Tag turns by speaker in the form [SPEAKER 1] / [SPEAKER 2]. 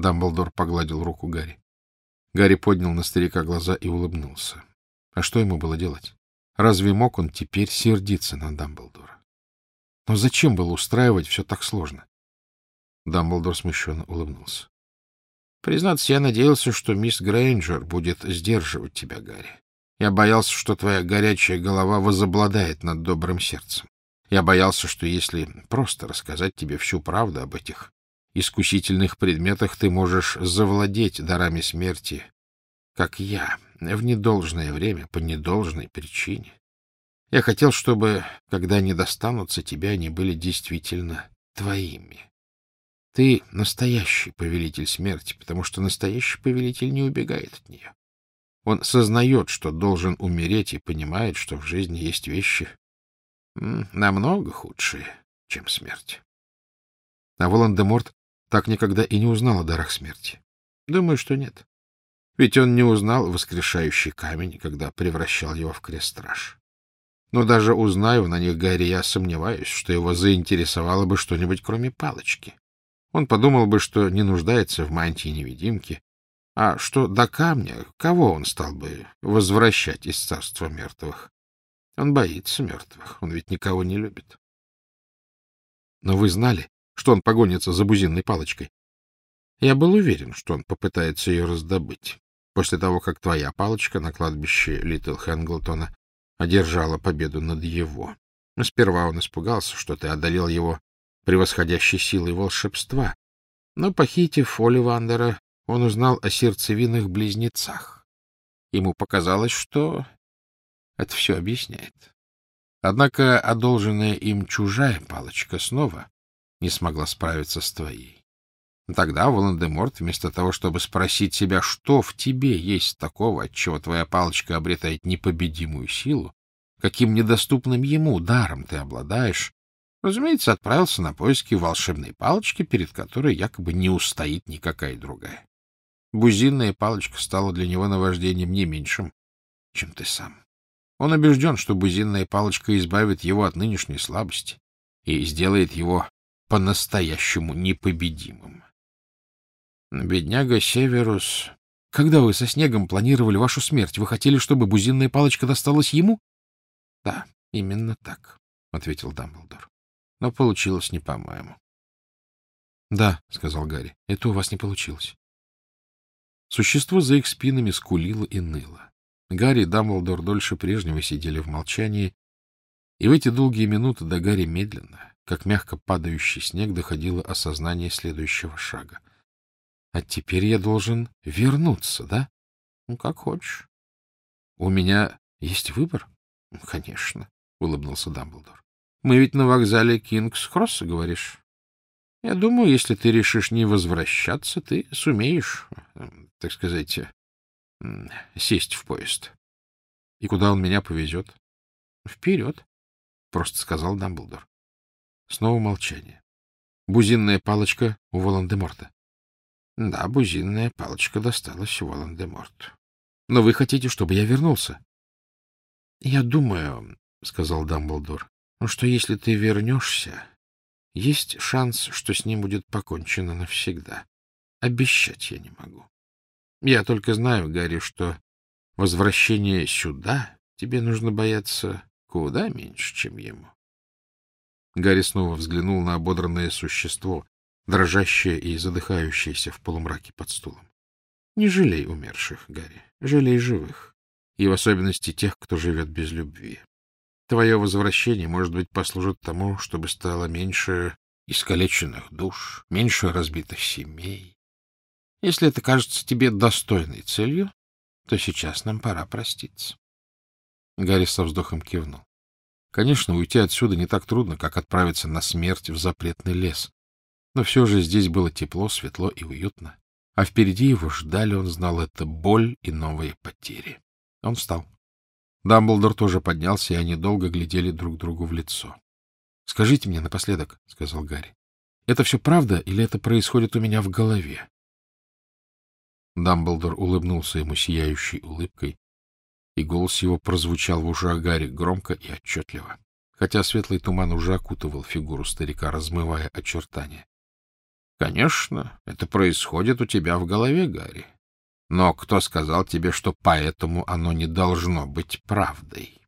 [SPEAKER 1] Дамблдор погладил руку Гарри. Гарри поднял на старика глаза и улыбнулся. А что ему было делать? Разве мог он теперь сердиться на Дамблдора? Но зачем было устраивать все так сложно? Дамблдор смущенно улыбнулся. — Признаться, я надеялся, что мисс Грейнджер будет сдерживать тебя, Гарри. Я боялся, что твоя горячая голова возобладает над добрым сердцем. Я боялся, что если просто рассказать тебе всю правду об этих искусительных предметах, ты можешь завладеть дарами смерти, как я, в недолжное время, по недолжной причине. Я хотел, чтобы, когда они достанутся тебе, они были действительно твоими. Ты настоящий повелитель смерти, потому что настоящий повелитель не убегает от нее. Он сознает, что должен умереть, и понимает, что в жизни есть вещи намного худшие, чем смерть. А Волан-де-Морт так никогда и не узнал о дарах смерти. Думаю, что нет. Ведь он не узнал воскрешающий камень, когда превращал его в крест-страж. Но даже узнаю на них Гарри, я сомневаюсь, что его заинтересовало бы что-нибудь, кроме палочки. Он подумал бы, что не нуждается в мантии-невидимки, а что до камня, кого он стал бы возвращать из царства мертвых? Он боится мертвых, он ведь никого не любит. Но вы знали, что он погонится за бузинной палочкой? Я был уверен, что он попытается ее раздобыть, после того, как твоя палочка на кладбище Литл Хэнглтона одержала победу над его. Сперва он испугался, что ты одолел его превосходящей силой волшебства, но, похитив Оливандера, он узнал о сердцевинных близнецах. Ему показалось, что это все объясняет. Однако одолженная им чужая палочка снова не смогла справиться с твоей. Тогда Волан-де-Морт, вместо того, чтобы спросить себя, что в тебе есть такого, от чего твоя палочка обретает непобедимую силу, каким недоступным ему даром ты обладаешь, разумеется, отправился на поиски волшебной палочки, перед которой якобы не устоит никакая другая. Бузинная палочка стала для него наваждением не меньшим, чем ты сам. Он убежден, что бузинная палочка избавит его от нынешней слабости и сделает его по-настоящему непобедимым. Бедняга Северус... Когда вы со Снегом планировали вашу смерть, вы хотели, чтобы бузинная палочка досталась ему? — Да, именно так, — ответил Дамблдор. — Но получилось не по-моему. — Да, — сказал Гарри, — это у вас не получилось. Существо за их спинами скулило и ныло. Гарри и Дамблдор дольше прежнего сидели в молчании, и в эти долгие минуты до Гарри медленно, как мягко падающий снег, доходило осознание следующего шага. — А теперь я должен вернуться, да? — Ну, как хочешь. — У меня есть выбор? — Конечно, — улыбнулся Дамблдор. — Мы ведь на вокзале Кингс-Кросса, говоришь? Я думаю, если ты решишь не возвращаться, ты сумеешь, так сказать, сесть в поезд. И куда он меня повезет? Вперед, просто сказал Дамблдор. Снова молчание. Бузинная палочка у Волан-де-Морта. Да, бузинная палочка досталась Волан-де-Морту. Но вы хотите, чтобы я вернулся? Я думаю, сказал Дамблдор, что если ты вернешься, есть шанс, что с ним будет покончено навсегда. Обещать я не могу. Я только знаю, Гарри, что возвращение сюда тебе нужно бояться куда меньше, чем ему. Гарри снова взглянул на ободранное существо, дрожащее и задыхающееся в полумраке под стулом. Не жалей умерших, Гарри, жалей живых, и в особенности тех, кто живет без любви. Твое возвращение, может быть, послужит тому, чтобы стало меньше искалеченных душ, меньше разбитых семей. Если это кажется тебе достойной целью, то сейчас нам пора проститься. Гарри со вздохом кивнул. Конечно, уйти отсюда не так трудно, как отправиться на смерть в запретный лес. Но все же здесь было тепло, светло и уютно. А впереди его ждали, он знал, это боль и новые потери. Он встал. Дамблдор тоже поднялся, и они долго глядели друг другу в лицо. — Скажите мне напоследок, — сказал Гарри, — это все правда или это происходит у меня в голове? Дамблдор улыбнулся ему сияющей улыбкой, и голос его прозвучал в ушах Гарри громко и отчетливо, хотя светлый туман уже окутывал фигуру старика, размывая очертания. Конечно, это происходит у тебя в голове, Гарри. Но кто сказал тебе, что поэтому оно не должно быть правдой?